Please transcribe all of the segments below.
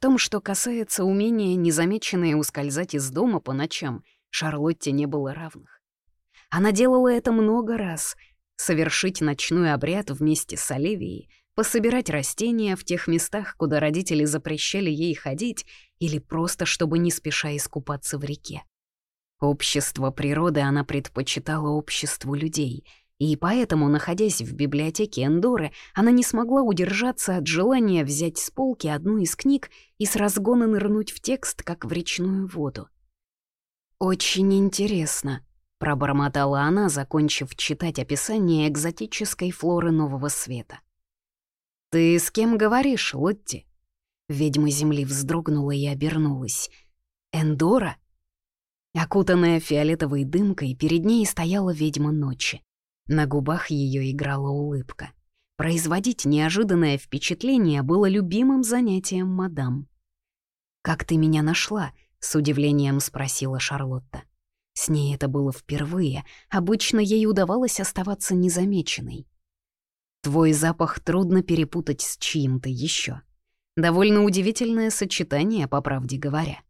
Том, что касается умения незамеченной ускользать из дома по ночам, Шарлотте не было равных. Она делала это много раз. Совершить ночной обряд вместе с Оливией, пособирать растения в тех местах, куда родители запрещали ей ходить, или просто чтобы не спеша искупаться в реке. Общество природы она предпочитала обществу людей — и поэтому, находясь в библиотеке Эндоры, она не смогла удержаться от желания взять с полки одну из книг и с разгона нырнуть в текст, как в речную воду. «Очень интересно», — пробормотала она, закончив читать описание экзотической флоры Нового Света. «Ты с кем говоришь, Лотти?» Ведьма Земли вздрогнула и обернулась. «Эндора?» Окутанная фиолетовой дымкой, перед ней стояла ведьма ночи. На губах ее играла улыбка. Производить неожиданное впечатление было любимым занятием мадам. «Как ты меня нашла?» — с удивлением спросила Шарлотта. С ней это было впервые, обычно ей удавалось оставаться незамеченной. «Твой запах трудно перепутать с чьим-то еще. Довольно удивительное сочетание, по правде говоря».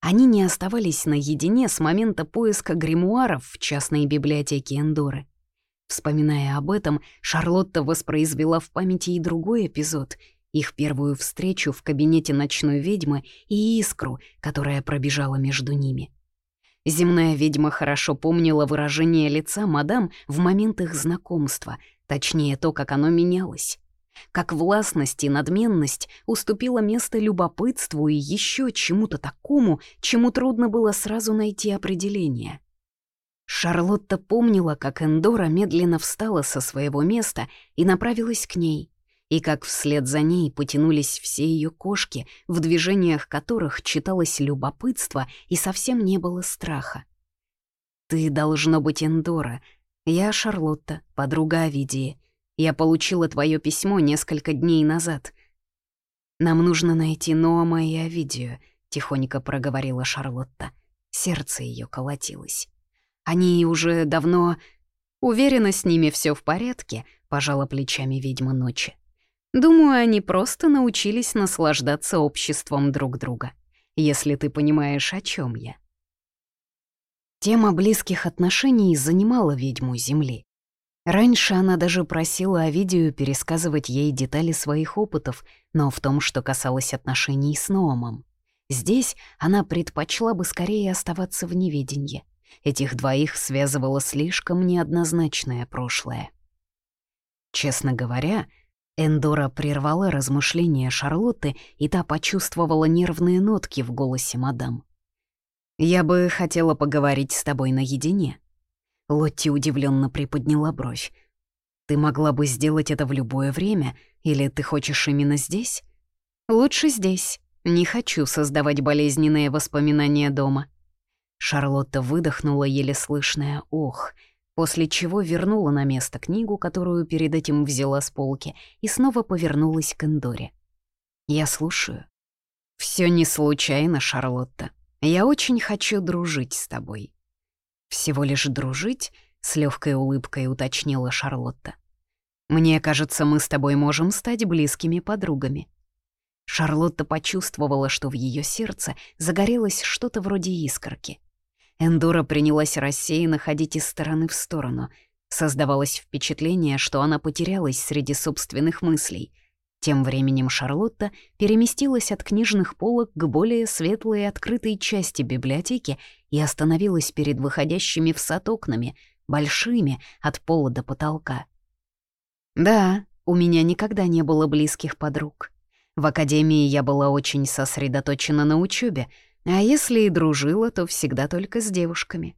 Они не оставались наедине с момента поиска гримуаров в частной библиотеке Эндоры. Вспоминая об этом, Шарлотта воспроизвела в памяти и другой эпизод — их первую встречу в кабинете ночной ведьмы и искру, которая пробежала между ними. Земная ведьма хорошо помнила выражение лица мадам в момент их знакомства, точнее то, как оно менялось как властность и надменность уступила место любопытству и еще чему-то такому, чему трудно было сразу найти определение. Шарлотта помнила, как Эндора медленно встала со своего места и направилась к ней, и как вслед за ней потянулись все ее кошки, в движениях которых читалось любопытство и совсем не было страха. «Ты должно быть Эндора. Я Шарлотта, подруга Авидии. Я получила твое письмо несколько дней назад. Нам нужно найти Ноама и Овидию», — тихонько проговорила Шарлотта. Сердце ее колотилось. «Они уже давно...» «Уверена, с ними все в порядке», — пожала плечами ведьма ночи. «Думаю, они просто научились наслаждаться обществом друг друга, если ты понимаешь, о чем я». Тема близких отношений занимала ведьму Земли. Раньше она даже просила Овидию пересказывать ей детали своих опытов, но в том, что касалось отношений с Номом. Здесь она предпочла бы скорее оставаться в неведении. Этих двоих связывало слишком неоднозначное прошлое. Честно говоря, Эндора прервала размышления Шарлотты, и та почувствовала нервные нотки в голосе мадам. «Я бы хотела поговорить с тобой наедине», Лотти удивленно приподняла бровь. «Ты могла бы сделать это в любое время, или ты хочешь именно здесь?» «Лучше здесь. Не хочу создавать болезненные воспоминания дома». Шарлотта выдохнула еле слышное «ох», после чего вернула на место книгу, которую перед этим взяла с полки, и снова повернулась к Эндоре. «Я слушаю». Все не случайно, Шарлотта. Я очень хочу дружить с тобой. «Всего лишь дружить?» — с легкой улыбкой уточнила Шарлотта. «Мне кажется, мы с тобой можем стать близкими подругами». Шарлотта почувствовала, что в ее сердце загорелось что-то вроде искорки. Эндора принялась рассеянно ходить из стороны в сторону. Создавалось впечатление, что она потерялась среди собственных мыслей — тем временем Шарлотта переместилась от книжных полок к более светлой и открытой части библиотеки и остановилась перед выходящими в сад окнами, большими, от пола до потолка. «Да, у меня никогда не было близких подруг. В академии я была очень сосредоточена на учебе, а если и дружила, то всегда только с девушками.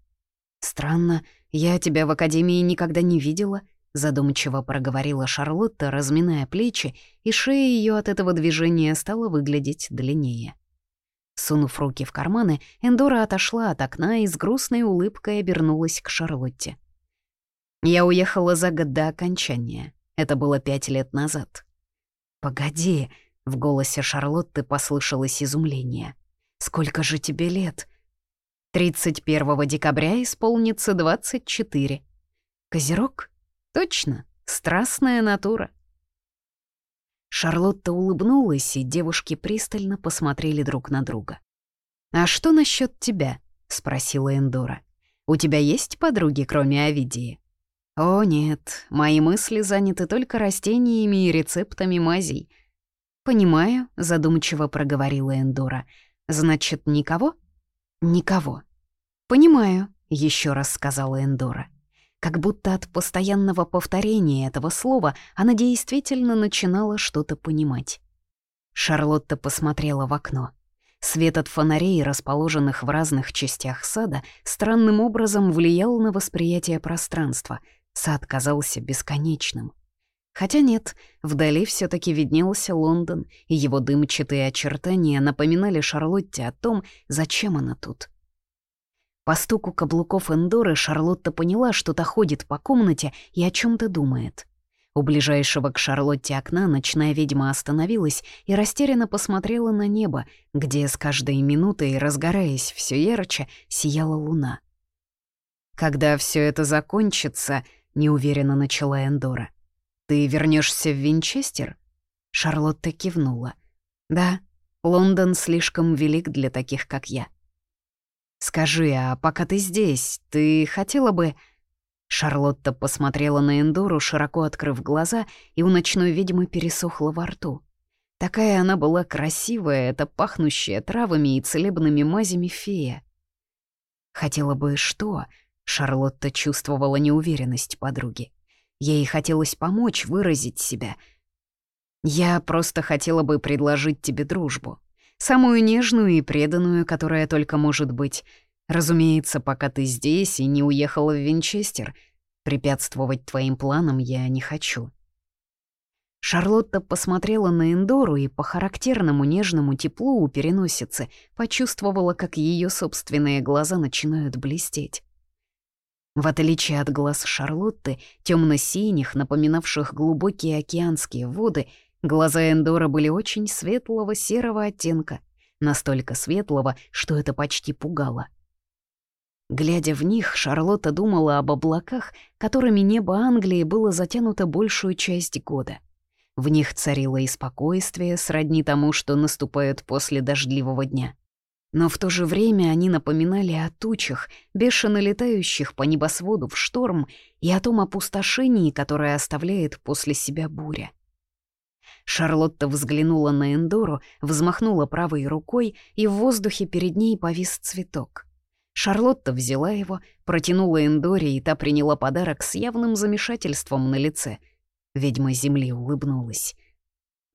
Странно, я тебя в академии никогда не видела», Задумчиво проговорила Шарлотта, разминая плечи, и шея ее от этого движения стала выглядеть длиннее. Сунув руки в карманы, Эндора отошла от окна и с грустной улыбкой обернулась к Шарлотте. «Я уехала за год до окончания. Это было пять лет назад». «Погоди», — в голосе Шарлотты послышалось изумление. «Сколько же тебе лет?» «31 декабря исполнится 24. Козерог?» Точно, страстная натура. Шарлотта улыбнулась, и девушки пристально посмотрели друг на друга. «А что насчет тебя?» — спросила Эндора. «У тебя есть подруги, кроме Овидии?» «О, нет, мои мысли заняты только растениями и рецептами мазей». «Понимаю», — задумчиво проговорила Эндора. «Значит, никого?» «Никого». «Понимаю», — еще раз сказала Эндора. Как будто от постоянного повторения этого слова она действительно начинала что-то понимать. Шарлотта посмотрела в окно. Свет от фонарей, расположенных в разных частях сада, странным образом влиял на восприятие пространства. Сад казался бесконечным. Хотя нет, вдали все таки виднелся Лондон, и его дымчатые очертания напоминали Шарлотте о том, зачем она тут. По стуку каблуков Эндоры Шарлотта поняла, что-то ходит по комнате и о чем то думает. У ближайшего к Шарлотте окна ночная ведьма остановилась и растерянно посмотрела на небо, где с каждой минутой, разгораясь все ярче, сияла луна. «Когда все это закончится», — неуверенно начала Эндора, «ты вернешься в Винчестер?» Шарлотта кивнула. «Да, Лондон слишком велик для таких, как я». «Скажи, а пока ты здесь, ты хотела бы...» Шарлотта посмотрела на Эндору, широко открыв глаза, и у ночной ведьмы пересохло во рту. Такая она была красивая, это пахнущая травами и целебными мазями фея. Хотела бы что? Шарлотта чувствовала неуверенность подруги. Ей хотелось помочь выразить себя. «Я просто хотела бы предложить тебе дружбу», Самую нежную и преданную, которая только может быть. Разумеется, пока ты здесь и не уехала в Винчестер. Препятствовать твоим планам я не хочу». Шарлотта посмотрела на Эндору и по характерному нежному теплу у переносицы почувствовала, как ее собственные глаза начинают блестеть. В отличие от глаз Шарлотты, темно-синих, напоминавших глубокие океанские воды, Глаза Эндора были очень светлого серого оттенка, настолько светлого, что это почти пугало. Глядя в них, Шарлотта думала об облаках, которыми небо Англии было затянуто большую часть года. В них царило и спокойствие, сродни тому, что наступает после дождливого дня. Но в то же время они напоминали о тучах, бешено летающих по небосводу в шторм, и о том опустошении, которое оставляет после себя буря. Шарлотта взглянула на Эндору, взмахнула правой рукой, и в воздухе перед ней повис цветок. Шарлотта взяла его, протянула Эндоре, и та приняла подарок с явным замешательством на лице. Ведьма земли улыбнулась.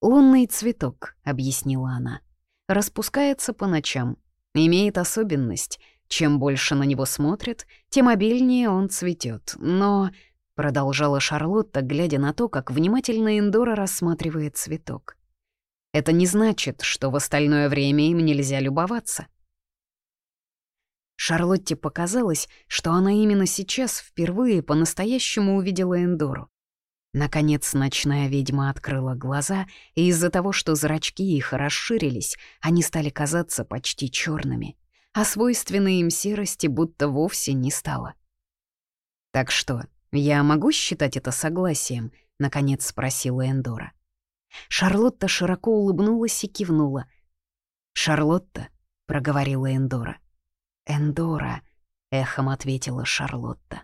«Лунный цветок», — объяснила она, — «распускается по ночам. Имеет особенность. Чем больше на него смотрят, тем обильнее он цветет. Но Продолжала Шарлотта, глядя на то, как внимательно Эндора рассматривает цветок. «Это не значит, что в остальное время им нельзя любоваться». Шарлотте показалось, что она именно сейчас впервые по-настоящему увидела Эндору. Наконец ночная ведьма открыла глаза, и из-за того, что зрачки их расширились, они стали казаться почти черными, а свойственной им серости будто вовсе не стало. «Так что, «Я могу считать это согласием?» — наконец спросила Эндора. Шарлотта широко улыбнулась и кивнула. «Шарлотта», — проговорила Эндора. «Эндора», — эхом ответила Шарлотта.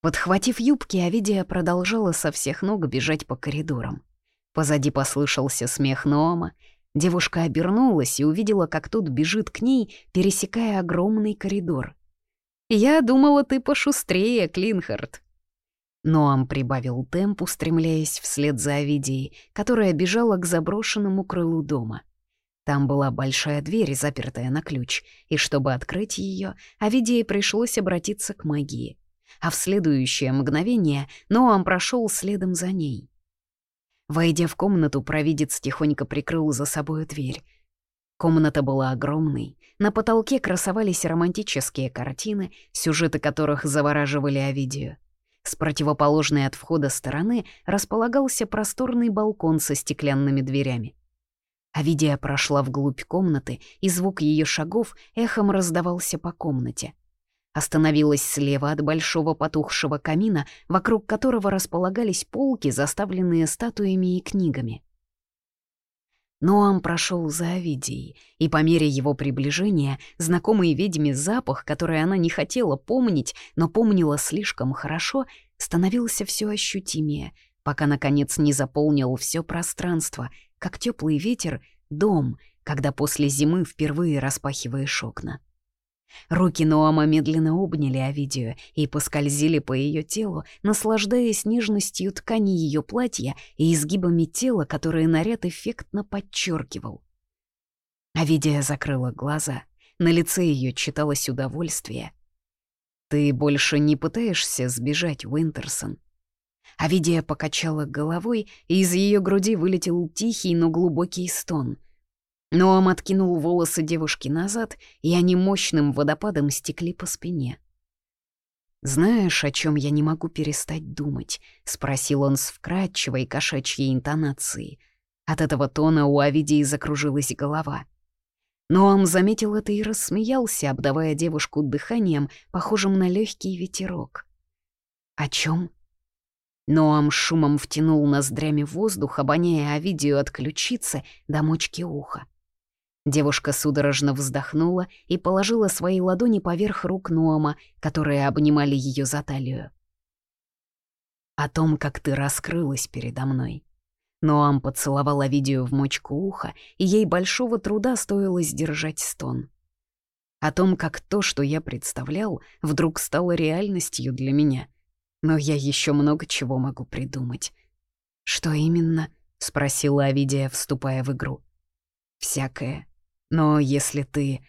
Подхватив юбки, Авидия продолжала со всех ног бежать по коридорам. Позади послышался смех Ноама. Девушка обернулась и увидела, как тут бежит к ней, пересекая огромный коридор. «Я думала, ты пошустрее, Клинхард». Ноам прибавил темп, устремляясь вслед за Овидией, которая бежала к заброшенному крылу дома. Там была большая дверь, запертая на ключ, и чтобы открыть ее, Овидии пришлось обратиться к магии. А в следующее мгновение Ноам прошел следом за ней. Войдя в комнату, провидец тихонько прикрыл за собой дверь. Комната была огромной. На потолке красовались романтические картины, сюжеты которых завораживали Овидию. С противоположной от входа стороны располагался просторный балкон со стеклянными дверями. Авидия прошла вглубь комнаты, и звук ее шагов эхом раздавался по комнате. Остановилась слева от большого потухшего камина, вокруг которого располагались полки, заставленные статуями и книгами. Ноам прошел за Овидией, и по мере его приближения знакомый ведьме запах, который она не хотела помнить, но помнила слишком хорошо, становился все ощутимее, пока, наконец, не заполнил все пространство, как теплый ветер, дом, когда после зимы впервые распахиваешь окна. Руки Ноама медленно обняли Овидию и поскользили по ее телу, наслаждаясь нежностью ткани ее платья и изгибами тела, которые наряд эффектно подчеркивал. Овидия закрыла глаза. На лице ее читалось удовольствие. «Ты больше не пытаешься сбежать, Уинтерсон?» Овидия покачала головой, и из ее груди вылетел тихий, но глубокий стон — Ноам откинул волосы девушки назад, и они мощным водопадом стекли по спине. «Знаешь, о чем я не могу перестать думать?» — спросил он с вкрадчивой кошачьей интонацией. От этого тона у Авидии закружилась голова. Ноам заметил это и рассмеялся, обдавая девушку дыханием, похожим на легкий ветерок. «О чем? Ноам шумом втянул ноздрями воздух, обоняя Авидию от ключицы до мочки уха. Девушка судорожно вздохнула и положила свои ладони поверх рук Ноама, которые обнимали ее за талию. «О том, как ты раскрылась передо мной». Ноам поцеловала видео в мочку уха, и ей большого труда стоило сдержать стон. О том, как то, что я представлял, вдруг стало реальностью для меня. Но я еще много чего могу придумать. «Что именно?» — спросила Авидия, вступая в игру. «Всякое», но если ты...»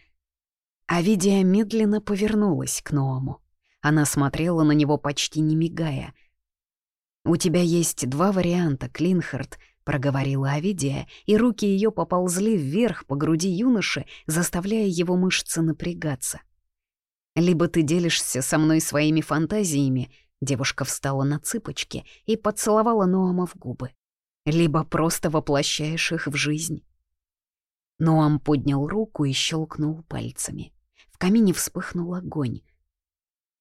Авидия медленно повернулась к Ноаму. Она смотрела на него почти не мигая. «У тебя есть два варианта, Клинхард», — проговорила Авидия, и руки ее поползли вверх по груди юноши, заставляя его мышцы напрягаться. «Либо ты делишься со мной своими фантазиями», — девушка встала на цыпочки и поцеловала Ноама в губы, «либо просто воплощаешь их в жизнь». Ноам поднял руку и щелкнул пальцами. В камине вспыхнул огонь.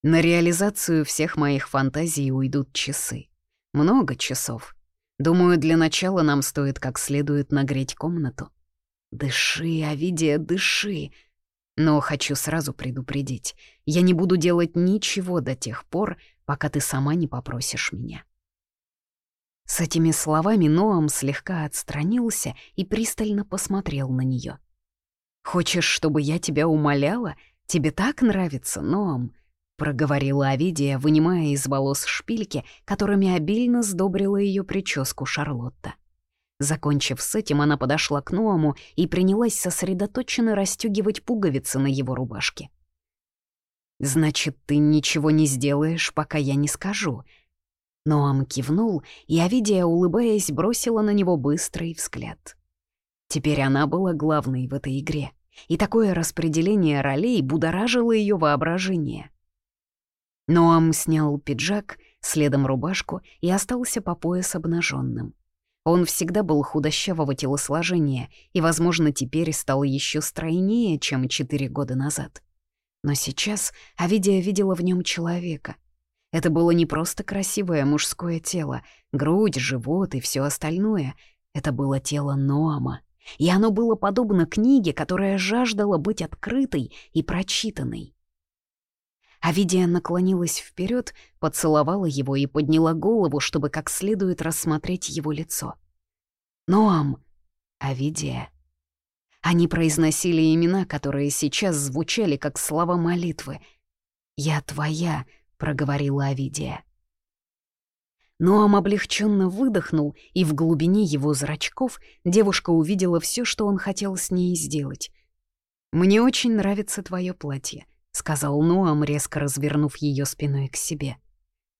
На реализацию всех моих фантазий уйдут часы. Много часов. Думаю, для начала нам стоит как следует нагреть комнату. Дыши, Авидия, дыши. Но хочу сразу предупредить. Я не буду делать ничего до тех пор, пока ты сама не попросишь меня. С этими словами Ноам слегка отстранился и пристально посмотрел на нее. «Хочешь, чтобы я тебя умоляла? Тебе так нравится, Ноам?» — проговорила Авидия, вынимая из волос шпильки, которыми обильно сдобрила ее прическу Шарлотта. Закончив с этим, она подошла к Ноаму и принялась сосредоточенно расстегивать пуговицы на его рубашке. «Значит, ты ничего не сделаешь, пока я не скажу», Ноам кивнул, и Авидия, улыбаясь, бросила на него быстрый взгляд. Теперь она была главной в этой игре, и такое распределение ролей будоражило ее воображение. Ноам снял пиджак, следом рубашку и остался по пояс обнаженным. Он всегда был худощавого телосложения и, возможно, теперь стал еще стройнее, чем четыре года назад. Но сейчас Авидия видела в нем человека, это было не просто красивое мужское тело, грудь, живот и все остальное. Это было тело Ноама. И оно было подобно книге, которая жаждала быть открытой и прочитанной. Авидия наклонилась вперед, поцеловала его и подняла голову, чтобы как следует рассмотреть его лицо. «Ноам!» «Авидия!» Они произносили имена, которые сейчас звучали как слова молитвы. «Я твоя!» Проговорила Авидия. Ноам облегченно выдохнул, и в глубине его зрачков девушка увидела все, что он хотел с ней сделать. «Мне очень нравится твое платье», — сказал Ноам, резко развернув ее спиной к себе.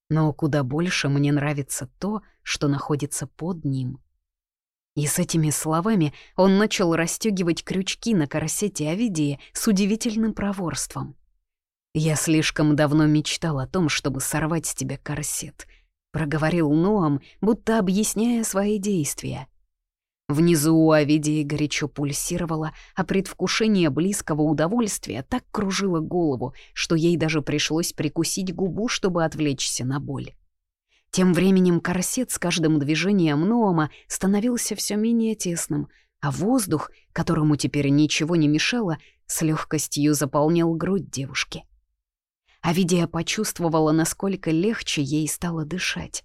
«Но куда больше мне нравится то, что находится под ним». И с этими словами он начал расстегивать крючки на корсете Авидии с удивительным проворством. «Я слишком давно мечтал о том, чтобы сорвать с тебя корсет», — проговорил Ноам, будто объясняя свои действия. Внизу у Овидии горячо пульсировало, а предвкушение близкого удовольствия так кружило голову, что ей даже пришлось прикусить губу, чтобы отвлечься на боль. Тем временем корсет с каждым движением Ноама становился все менее тесным, а воздух, которому теперь ничего не мешало, с легкостью заполнял грудь девушки. Авидия почувствовала, насколько легче ей стало дышать.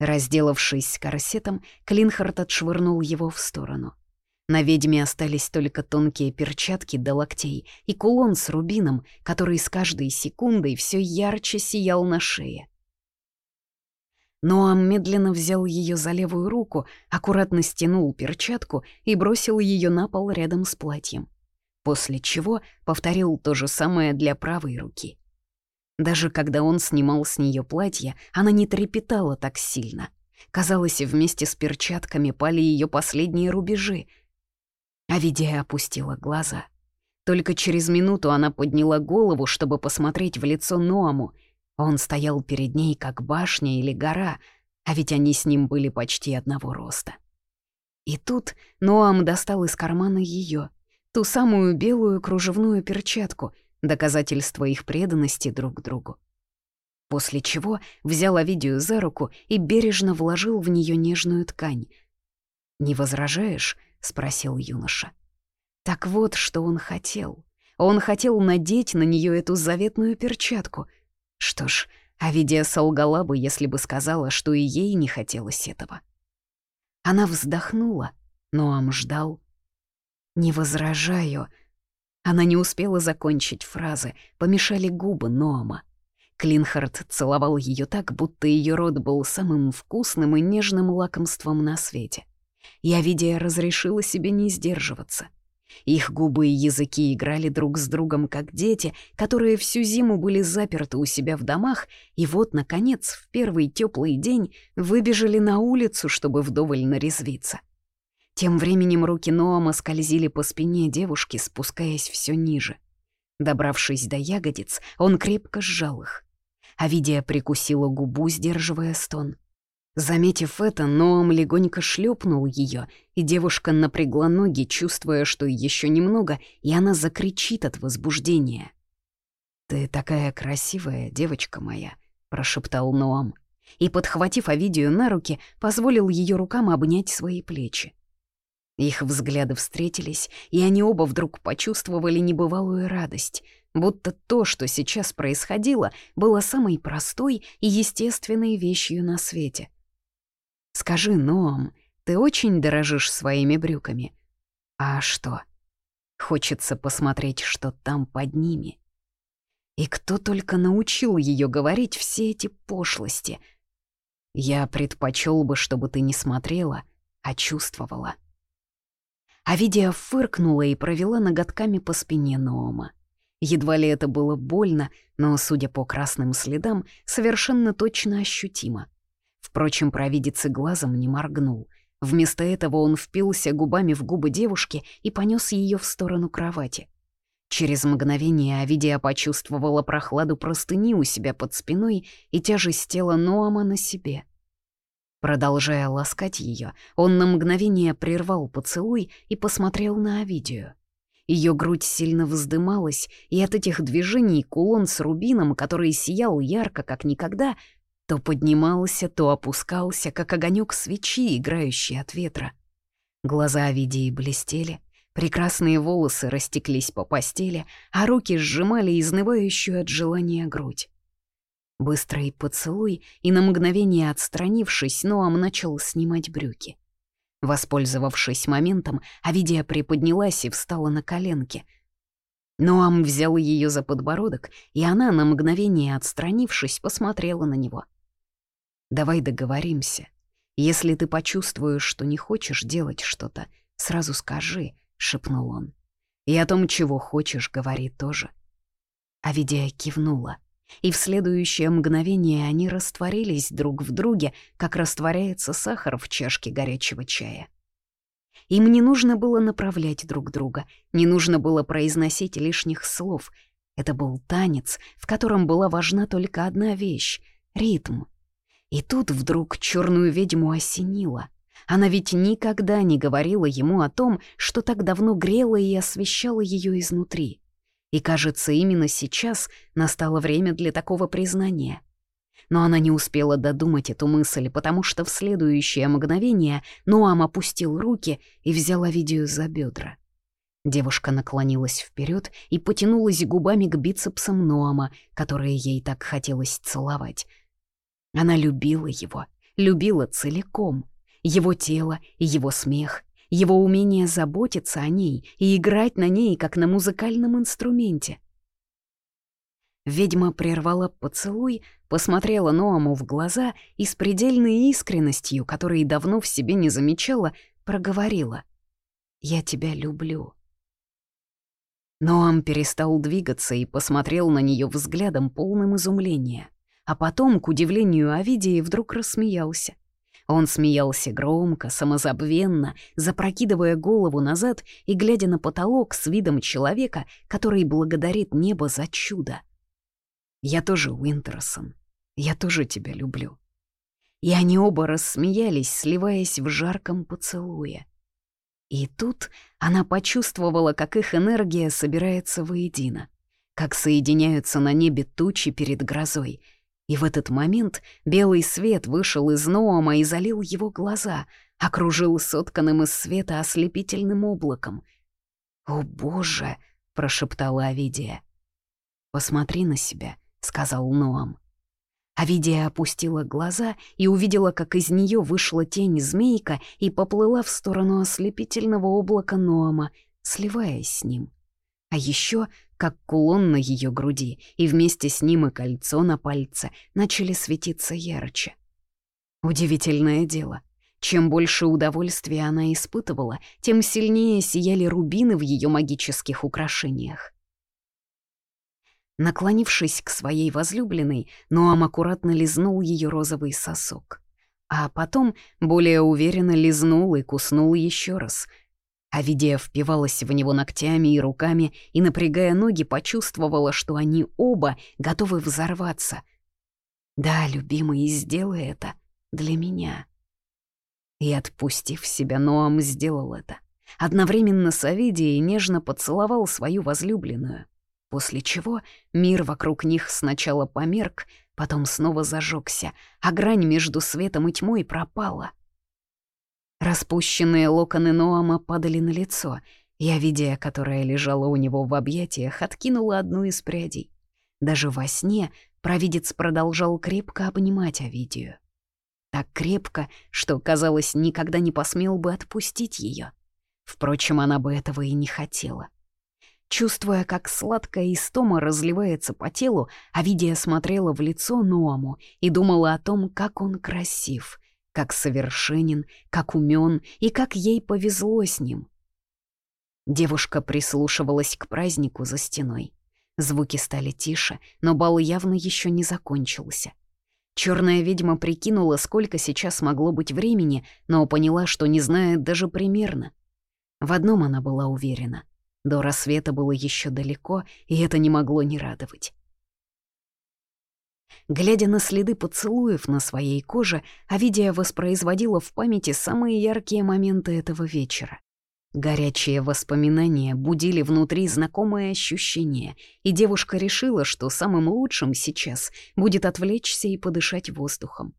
Разделавшись с корсетом, Клинхард отшвырнул его в сторону. На ведьме остались только тонкие перчатки до локтей и кулон с рубином, который с каждой секундой все ярче сиял на шее. Ноам медленно взял ее за левую руку, аккуратно стянул перчатку и бросил ее на пол рядом с платьем. После чего повторил то же самое для правой руки. Даже когда он снимал с нее платье, она не трепетала так сильно. Казалось, вместе с перчатками пали ее последние рубежи. Авидия опустила глаза. Только через минуту она подняла голову, чтобы посмотреть в лицо Ноаму. Он стоял перед ней, как башня или гора, а ведь они с ним были почти одного роста. И тут Ноам достал из кармана ее, ту самую белую кружевную перчатку — доказательство их преданности друг другу. После чего взял Овидию за руку и бережно вложил в нее нежную ткань. «Не возражаешь?» — спросил юноша. Так вот, что он хотел. Он хотел надеть на нее эту заветную перчатку. Что ж, Авидия солгала бы, если бы сказала, что и ей не хотелось этого. Она вздохнула, но Ам ждал. «Не возражаю», она не успела закончить фразы, помешали губы Ноама. Клинхард целовал ее так, будто ее рот был самым вкусным и нежным лакомством на свете. Я, видя, разрешила себе не сдерживаться. Их губы и языки играли друг с другом, как дети, которые всю зиму были заперты у себя в домах, и вот, наконец, в первый теплый день выбежали на улицу, чтобы вдоволь нарезвиться. Тем временем руки Ноама скользили по спине девушки, спускаясь все ниже. Добравшись до ягодиц, он крепко сжал их. Авидия прикусила губу, сдерживая стон. Заметив это, Ноам легонько шлепнул ее, и девушка напрягла ноги, чувствуя, что еще немного, и она закричит от возбуждения. «Ты такая красивая, девочка моя», — прошептал Ноам, и, подхватив Авидию на руки, позволил ее рукам обнять свои плечи. Их взгляды встретились, и они оба вдруг почувствовали небывалую радость, будто то, что сейчас происходило, было самой простой и естественной вещью на свете. «Скажи, Ноам, ты очень дорожишь своими брюками?» «А что?» Хочется посмотреть, что там под ними. И кто только научил ее говорить все эти пошлости. Я предпочел бы, чтобы ты не смотрела, а чувствовала. Авидия фыркнула и провела ноготками по спине Ноома. Едва ли это было больно, но, судя по красным следам, совершенно точно ощутимо. Впрочем, провидец глазом не моргнул. Вместо этого он впился губами в губы девушки и понес ее в сторону кровати. Через мгновение Авидия почувствовала прохладу простыни у себя под спиной и тяжесть тела Ноама на себе — Продолжая ласкать ее, он на мгновение прервал поцелуй и посмотрел на Овидию. Ее грудь сильно вздымалась, и от этих движений кулон с рубином, который сиял ярко, как никогда, то поднимался, то опускался, как огонек свечи, играющий от ветра. Глаза Овидии блестели, прекрасные волосы растеклись по постели, а руки сжимали изнывающую от желания грудь. Быстрый поцелуй, и на мгновение отстранившись, Ноам начал снимать брюки. Воспользовавшись моментом, Авидия приподнялась и встала на коленки. Ноам взял ее за подбородок, и она, на мгновение отстранившись, посмотрела на него. «Давай договоримся. Если ты почувствуешь, что не хочешь делать что-то, сразу скажи», — шепнул он. «И о том, чего хочешь, говори тоже». Авидия кивнула и в следующее мгновение они растворились друг в друге, как растворяется сахар в чашке горячего чая. Им не нужно было направлять друг друга, не нужно было произносить лишних слов. Это был танец, в котором была важна только одна вещь — ритм. И тут вдруг черную ведьму осенило. Она ведь никогда не говорила ему о том, что так давно грела и освещала ее изнутри. И, кажется, именно сейчас настало время для такого признания. Но она не успела додумать эту мысль, потому что в следующее мгновение Ноам опустил руки и взял Овидию за бедра. Девушка наклонилась вперед и потянулась губами к бицепсам Ноама, которые ей так хотелось целовать. Она любила его, любила целиком. Его тело и его смех, его умение заботиться о ней и играть на ней, как на музыкальном инструменте. Ведьма прервала поцелуй, посмотрела Ноаму в глаза и с предельной искренностью, которой давно в себе не замечала, проговорила «Я тебя люблю». Ноам перестал двигаться и посмотрел на нее взглядом полным изумления, а потом, к удивлению Овидии, вдруг рассмеялся. Он смеялся громко, самозабвенно, запрокидывая голову назад и глядя на потолок с видом человека, который благодарит небо за чудо. «Я тоже Уинтерсон. Я тоже тебя люблю». И они оба рассмеялись, сливаясь в жарком поцелуе. И тут она почувствовала, как их энергия собирается воедино, как соединяются на небе тучи перед грозой — и в этот момент белый свет вышел из Ноама и залил его глаза, окружил сотканным из света ослепительным облаком. «О, Боже!» — прошептала Авидия. «Посмотри на себя», — сказал Ноам. Авидия опустила глаза и увидела, как из нее вышла тень змейка и поплыла в сторону ослепительного облака Ноама, сливаясь с ним. А еще как кулон на ее груди, и вместе с ним и кольцо на пальце начали светиться ярче. Удивительное дело. Чем больше удовольствия она испытывала, тем сильнее сияли рубины в ее магических украшениях. Наклонившись к своей возлюбленной, Ноам аккуратно лизнул ее розовый сосок. А потом более уверенно лизнул и куснул еще раз — Авидия впивалась в него ногтями и руками и, напрягая ноги, почувствовала, что они оба готовы взорваться. «Да, любимый, сделай это для меня». И, отпустив себя, Ноам сделал это. Одновременно с Авидией нежно поцеловал свою возлюбленную, после чего мир вокруг них сначала померк, потом снова зажегся, а грань между светом и тьмой пропала — Распущенные локоны Ноама падали на лицо. Я, видя, которая лежала у него в объятиях, откинула одну из прядей. Даже во сне провидец продолжал крепко обнимать Овидию. Так крепко, что, казалось, никогда не посмел бы отпустить ее. Впрочем, она бы этого и не хотела. Чувствуя, как сладкая истома разливается по телу, Авидия смотрела в лицо Ноаму и думала о том, как он красив — как совершенен, как умен и как ей повезло с ним. Девушка прислушивалась к празднику за стеной. Звуки стали тише, но бал явно еще не закончился. Черная ведьма прикинула, сколько сейчас могло быть времени, но поняла, что не знает даже примерно. В одном она была уверена. До рассвета было еще далеко, и это не могло не радовать. Глядя на следы поцелуев на своей коже, Авидия воспроизводила в памяти самые яркие моменты этого вечера. Горячие воспоминания будили внутри знакомое ощущение, и девушка решила, что самым лучшим сейчас будет отвлечься и подышать воздухом.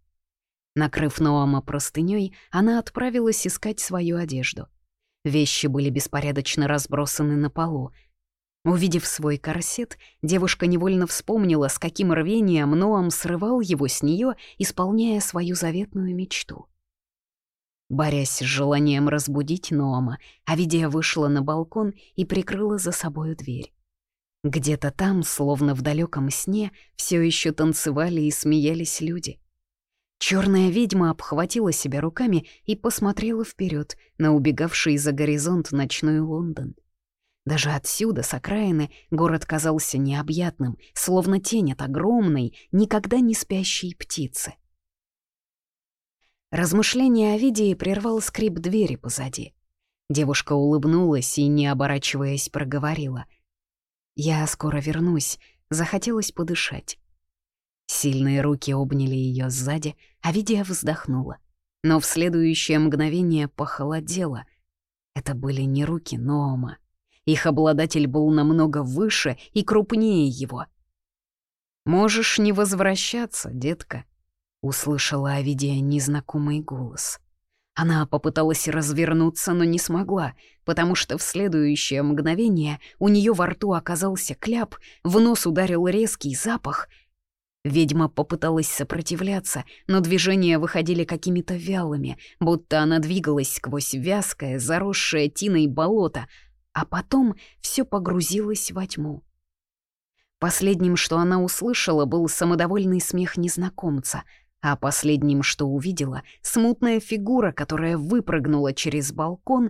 Накрыв Ноама простынёй, она отправилась искать свою одежду. Вещи были беспорядочно разбросаны на полу, Увидев свой корсет, девушка невольно вспомнила, с каким рвением Ноам срывал его с нее, исполняя свою заветную мечту. Борясь с желанием разбудить Ноама, Авидия вышла на балкон и прикрыла за собою дверь. Где-то там, словно в далеком сне, все еще танцевали и смеялись люди. Черная ведьма обхватила себя руками и посмотрела вперед на убегавший за горизонт ночной Лондон — даже отсюда, с окраины, город казался необъятным, словно тень от огромной, никогда не спящей птицы. Размышление о Видии прервал скрип двери позади. Девушка улыбнулась и, не оборачиваясь, проговорила. «Я скоро вернусь», захотелось подышать. Сильные руки обняли ее сзади, а Видия вздохнула. но в следующее мгновение похолодело. Это были не руки Нома. Их обладатель был намного выше и крупнее его. «Можешь не возвращаться, детка», — услышала Авидия незнакомый голос. Она попыталась развернуться, но не смогла, потому что в следующее мгновение у нее во рту оказался кляп, в нос ударил резкий запах. Ведьма попыталась сопротивляться, но движения выходили какими-то вялыми, будто она двигалась сквозь вязкое, заросшее тиной болото, а потом все погрузилось во тьму. Последним, что она услышала, был самодовольный смех незнакомца — а последним, что увидела, смутная фигура, которая выпрыгнула через балкон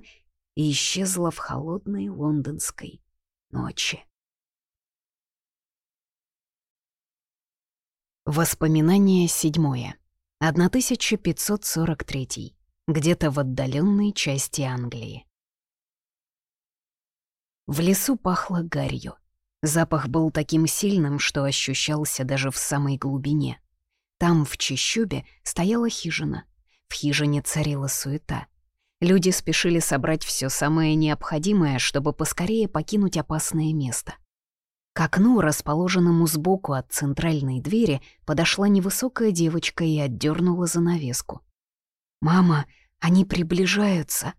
и исчезла в холодной лондонской ночи. Воспоминание седьмое. 1543. Где-то в отдаленной части Англии. В лесу пахло гарью. Запах был таким сильным, что ощущался даже в самой глубине. Там, в Чищубе, стояла хижина. В хижине царила суета. Люди спешили собрать все самое необходимое, чтобы поскорее покинуть опасное место. К окну, расположенному сбоку от центральной двери, подошла невысокая девочка и отдернула занавеску. «Мама, они приближаются!»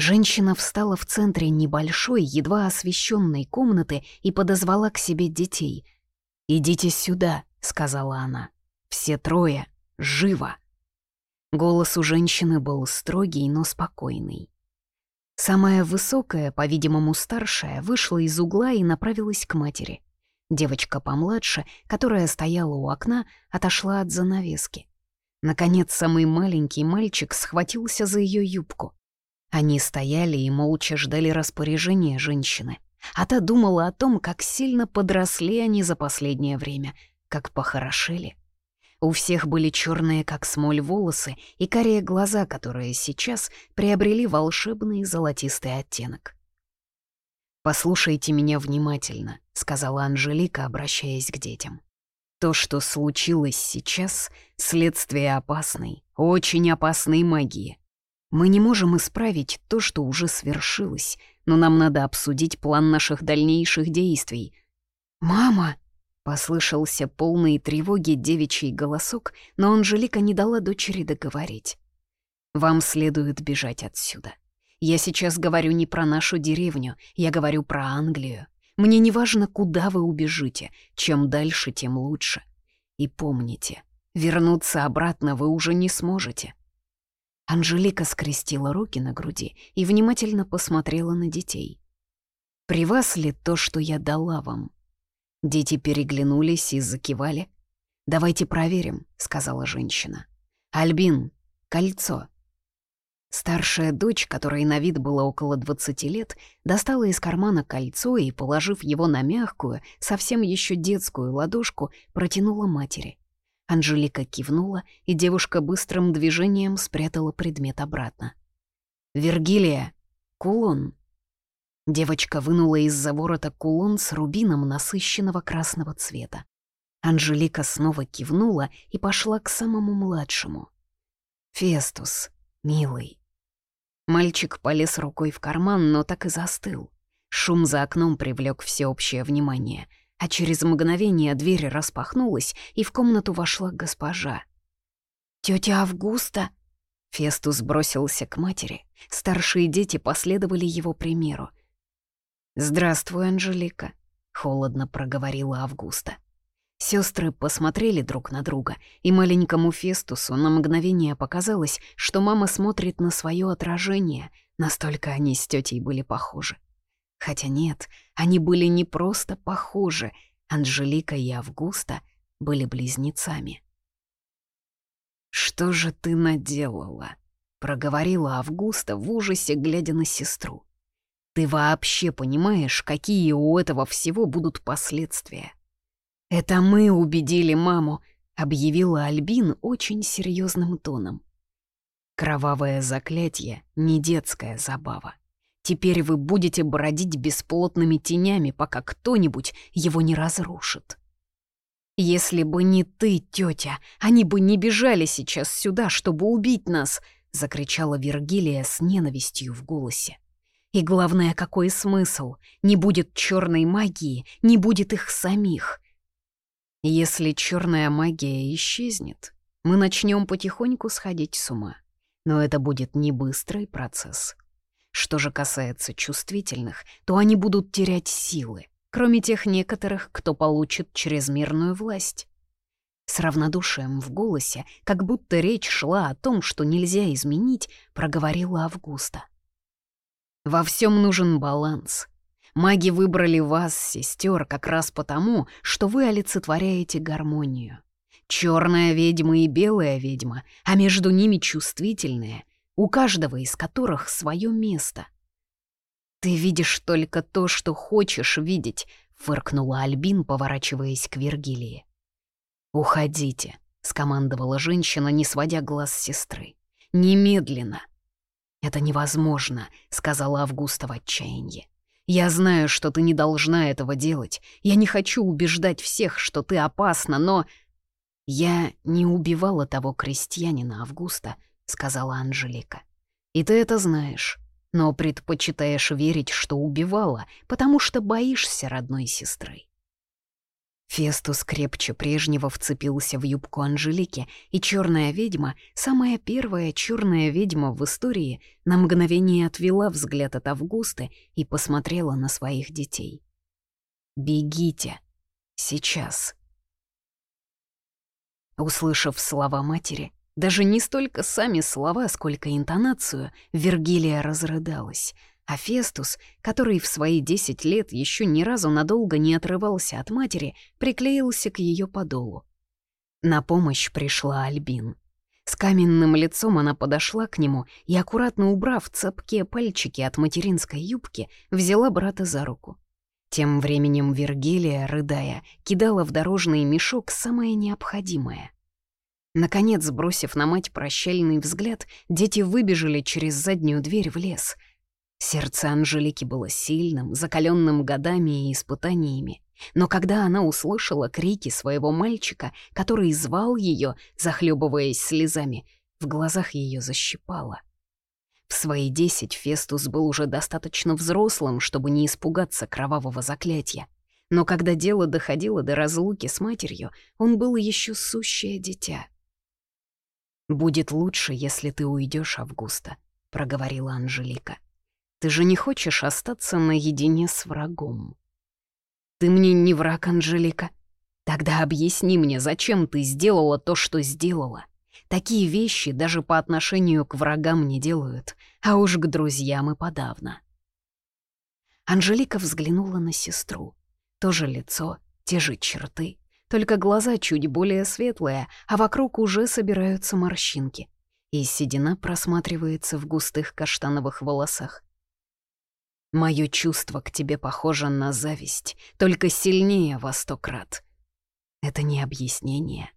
Женщина встала в центре небольшой, едва освещенной комнаты и подозвала к себе детей. «Идите сюда», — сказала она. Все трое. Живо. Голос у женщины был строгий, но спокойный. Самая высокая, по-видимому, старшая, вышла из угла и направилась к матери. Девочка помладше, которая стояла у окна, отошла от занавески. Наконец, самый маленький мальчик схватился за ее юбку. Они стояли и молча ждали распоряжения женщины. А та думала о том, как сильно подросли они за последнее время, как похорошели. У всех были черные, как смоль, волосы и карие глаза, которые сейчас приобрели волшебный золотистый оттенок. «Послушайте меня внимательно», — сказала Анжелика, обращаясь к детям. «То, что случилось сейчас, — следствие опасной, очень опасной магии. Мы не можем исправить то, что уже свершилось, но нам надо обсудить план наших дальнейших действий». «Мама!» Послышался полный тревоги девичий голосок, но Анжелика не дала дочери договорить. «Вам следует бежать отсюда. Я сейчас говорю не про нашу деревню, я говорю про Англию. Мне не важно, куда вы убежите, чем дальше, тем лучше. И помните, вернуться обратно вы уже не сможете». Анжелика скрестила руки на груди и внимательно посмотрела на детей. «При вас ли то, что я дала вам?» Дети переглянулись и закивали. «Давайте проверим», — сказала женщина. «Альбин, кольцо». Старшая дочь, которой на вид было около 20 лет, достала из кармана кольцо и, положив его на мягкую, совсем еще детскую ладошку, протянула матери. Анжелика кивнула, и девушка быстрым движением спрятала предмет обратно. «Вергилия, кулон», Девочка вынула из-за ворота кулон с рубином насыщенного красного цвета. Анжелика снова кивнула и пошла к самому младшему. «Фестус, милый». Мальчик полез рукой в карман, но так и застыл. Шум за окном привлек всеобщее внимание, а через мгновение дверь распахнулась, и в комнату вошла госпожа. «Тётя Августа?» Фестус бросился к матери. Старшие дети последовали его примеру. «Здравствуй, Анжелика», — холодно проговорила Августа. Сестры посмотрели друг на друга, и маленькому Фестусу на мгновение показалось, что мама смотрит на свое отражение, настолько они с тетей были похожи. Хотя нет, они были не просто похожи, Анжелика и Августа были близнецами. «Что же ты наделала?» — проговорила Августа в ужасе, глядя на сестру. Ты вообще понимаешь, какие у этого всего будут последствия? Это мы убедили маму, объявила Альбин очень серьезным тоном. Кровавое заклятие — не детская забава. Теперь вы будете бродить бесплотными тенями, пока кто-нибудь его не разрушит. Если бы не ты, тетя, они бы не бежали сейчас сюда, чтобы убить нас, закричала Вергилия с ненавистью в голосе. И главное, какой смысл? Не будет черной магии, не будет их самих. Если черная магия исчезнет, мы начнем потихоньку сходить с ума. Но это будет не быстрый процесс. Что же касается чувствительных, то они будут терять силы, кроме тех некоторых, кто получит чрезмерную власть. С равнодушием в голосе, как будто речь шла о том, что нельзя изменить, проговорила Августа. «Во всем нужен баланс. Маги выбрали вас, сестер, как раз потому, что вы олицетворяете гармонию. Черная ведьма и белая ведьма, а между ними чувствительная, у каждого из которых свое место. «Ты видишь только то, что хочешь видеть», — фыркнула Альбин, поворачиваясь к Вергилии. «Уходите», — скомандовала женщина, не сводя глаз с сестры. «Немедленно». «Это невозможно», — сказала Августа в отчаянии. «Я знаю, что ты не должна этого делать. Я не хочу убеждать всех, что ты опасна, но...» «Я не убивала того крестьянина Августа», — сказала Анжелика. «И ты это знаешь, но предпочитаешь верить, что убивала, потому что боишься родной сестры. Фестус крепче прежнего вцепился в юбку Анжелики, и черная ведьма, самая первая черная ведьма в истории, на мгновение отвела взгляд от Августы и посмотрела на своих детей. «Бегите! Сейчас!» Услышав слова матери, даже не столько сами слова, сколько интонацию, Вергилия разрыдалась — а Фестус, который в свои десять лет еще ни разу надолго не отрывался от матери, приклеился к ее подолу. На помощь пришла Альбин. С каменным лицом она подошла к нему и, аккуратно убрав цепкие пальчики от материнской юбки, взяла брата за руку. Тем временем Вергилия, рыдая, кидала в дорожный мешок самое необходимое. Наконец, бросив на мать прощальный взгляд, дети выбежали через заднюю дверь в лес — Сердце Анжелики было сильным, закаленным годами и испытаниями. Но когда она услышала крики своего мальчика, который звал ее, захлебываясь слезами, в глазах ее защипало. В свои десять Фестус был уже достаточно взрослым, чтобы не испугаться кровавого заклятия. Но когда дело доходило до разлуки с матерью, он был еще сущее дитя. «Будет лучше, если ты уйдешь, Августа», — проговорила Анжелика. Ты же не хочешь остаться наедине с врагом. Ты мне не враг, Анжелика. Тогда объясни мне, зачем ты сделала то, что сделала. Такие вещи даже по отношению к врагам не делают, а уж к друзьям и подавно. Анжелика взглянула на сестру. То же лицо, те же черты, только глаза чуть более светлые, а вокруг уже собираются морщинки. И седина просматривается в густых каштановых волосах. Мое чувство к тебе похоже на зависть, только сильнее во сто крат. Это не объяснение.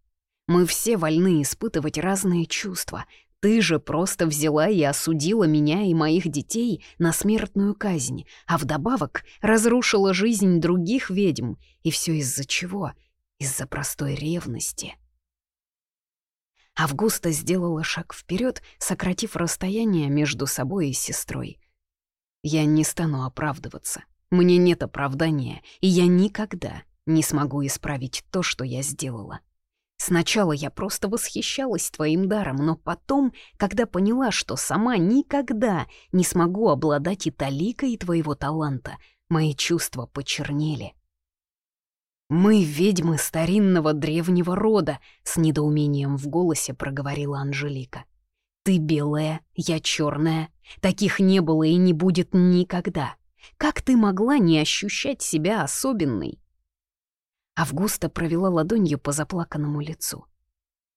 Мы все вольны испытывать разные чувства. Ты же просто взяла и осудила меня и моих детей на смертную казнь, а вдобавок разрушила жизнь других ведьм. И все из-за чего? Из-за простой ревности. Августа сделала шаг вперед, сократив расстояние между собой и сестрой. Я не стану оправдываться. Мне нет оправдания, и я никогда не смогу исправить то, что я сделала. Сначала я просто восхищалась твоим даром, но потом, когда поняла, что сама никогда не смогу обладать и таликой твоего таланта, мои чувства почернели. «Мы ведьмы старинного древнего рода», — с недоумением в голосе проговорила Анжелика. Ты белая, я черная. Таких не было и не будет никогда. Как ты могла не ощущать себя особенной? Августа провела ладонью по заплаканному лицу.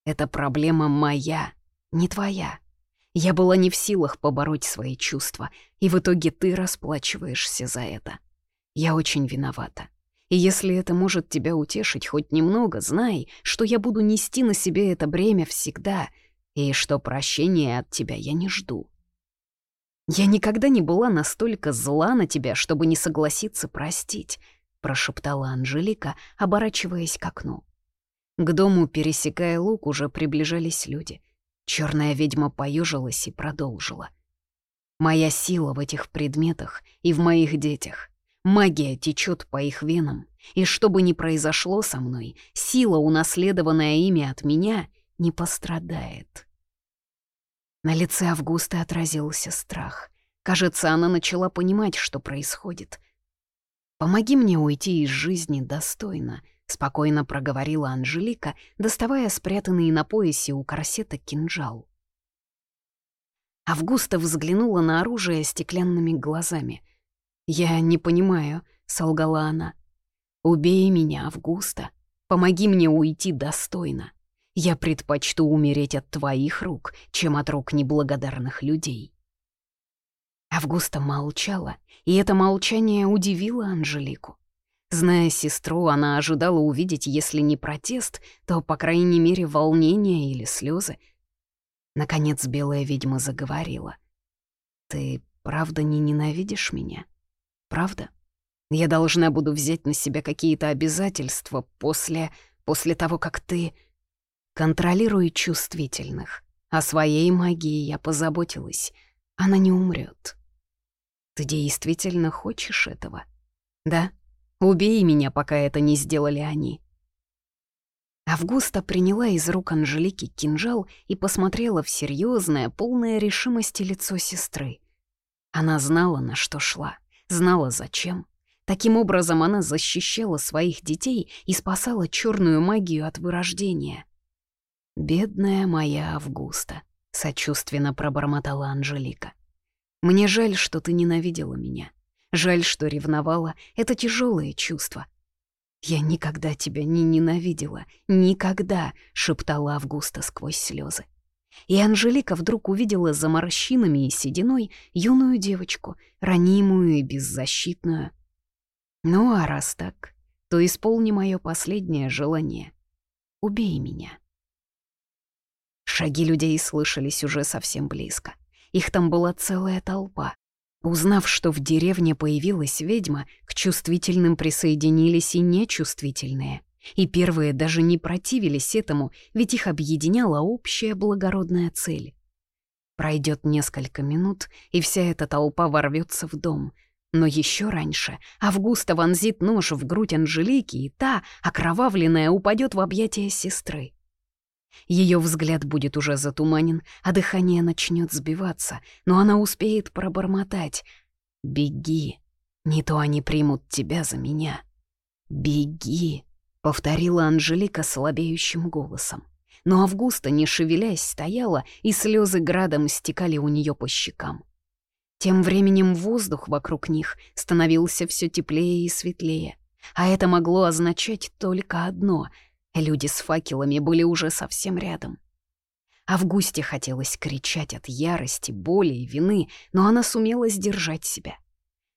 «Это проблема моя, не твоя. Я была не в силах побороть свои чувства, и в итоге ты расплачиваешься за это. Я очень виновата. И если это может тебя утешить хоть немного, знай, что я буду нести на себе это бремя всегда — и что прощения от тебя я не жду. Я никогда не была настолько зла на тебя, чтобы не согласиться простить, прошептала Анжелика, оборачиваясь к окну. К дому, пересекая луг, уже приближались люди. Черная ведьма поежилась и продолжила. «Моя сила в этих предметах и в моих детях. Магия течет по их венам, и что бы ни произошло со мной, сила, унаследованная ими от меня, не пострадает». На лице Августа отразился страх. Кажется, она начала понимать, что происходит. «Помоги мне уйти из жизни достойно», — спокойно проговорила Анжелика, доставая спрятанный на поясе у корсета кинжал. Августа взглянула на оружие стеклянными глазами. «Я не понимаю», — солгала она. «Убей меня, Августа. Помоги мне уйти достойно. Я предпочту умереть от твоих рук, чем от рук неблагодарных людей». Августа молчала, и это молчание удивило Анжелику. Зная сестру, она ожидала увидеть, если не протест, то, по крайней мере, волнение или слезы. Наконец белая ведьма заговорила. «Ты правда не ненавидишь меня? Правда? Я должна буду взять на себя какие-то обязательства после... после того, как ты... Контролируй чувствительных. О своей магии я позаботилась. Она не умрет. Ты действительно хочешь этого? Да?» Убей меня, пока это не сделали они». Августа приняла из рук Анжелики кинжал и посмотрела в серьезное, полное решимости лицо сестры. Она знала, на что шла, знала, зачем. Таким образом, она защищала своих детей и спасала черную магию от вырождения. «Бедная моя Августа», — сочувственно пробормотала Анжелика. «Мне жаль, что ты ненавидела меня. Жаль, что ревновала. Это тяжелое чувство. «Я никогда тебя не ненавидела. Никогда!» — шептала Августа сквозь слезы. И Анжелика вдруг увидела за морщинами и сединой юную девочку, ранимую и беззащитную. «Ну, а раз так, то исполни мое последнее желание. Убей меня». Шаги людей слышались уже совсем близко. Их там была целая толпа. Узнав, что в деревне появилась ведьма, к чувствительным присоединились и нечувствительные. И первые даже не противились этому, ведь их объединяла общая благородная цель. Пройдет несколько минут, и вся эта толпа ворвется в дом. Но еще раньше Августа вонзит нож в грудь Анжелики, и та, окровавленная, упадет в объятия сестры. Ее взгляд будет уже затуманен, а дыхание начнет сбиваться, но она успеет пробормотать. «Беги, не то они примут тебя за меня». «Беги», — повторила Анжелика слабеющим голосом. Но Августа, не шевелясь, стояла, и слезы градом стекали у нее по щекам. Тем временем воздух вокруг них становился все теплее и светлее, а это могло означать только одно — Люди с факелами были уже совсем рядом. Августе хотелось кричать от ярости, боли и вины, но она сумела сдержать себя.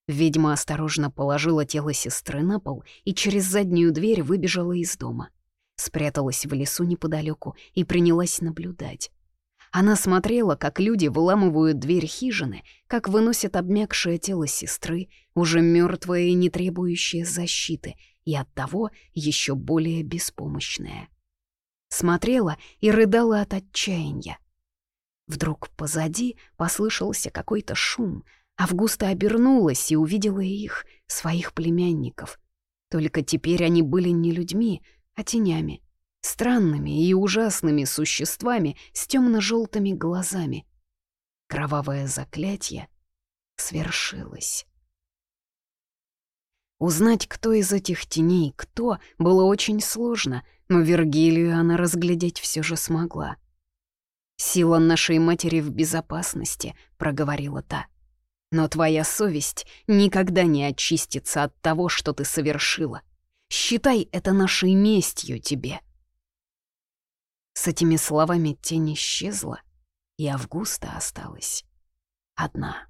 Ведьма осторожно положила тело сестры на пол и через заднюю дверь выбежала из дома. Спряталась в лесу неподалеку и принялась наблюдать. Она смотрела, как люди выламывают дверь хижины, как выносят обмякшее тело сестры, уже мертвое и не требующее защиты, и оттого еще более беспомощная. Смотрела и рыдала от отчаяния. Вдруг позади послышался какой-то шум. Августа обернулась и увидела их, своих племянников. Только теперь они были не людьми, а тенями, странными и ужасными существами с темно-желтыми глазами. Кровавое заклятие свершилось. Узнать, кто из этих теней кто, было очень сложно, но Вергилию она разглядеть все же смогла. «Сила нашей матери в безопасности», — проговорила та. «Но твоя совесть никогда не очистится от того, что ты совершила. Считай это нашей местью тебе». С этими словами тень исчезла, и Августа осталась одна.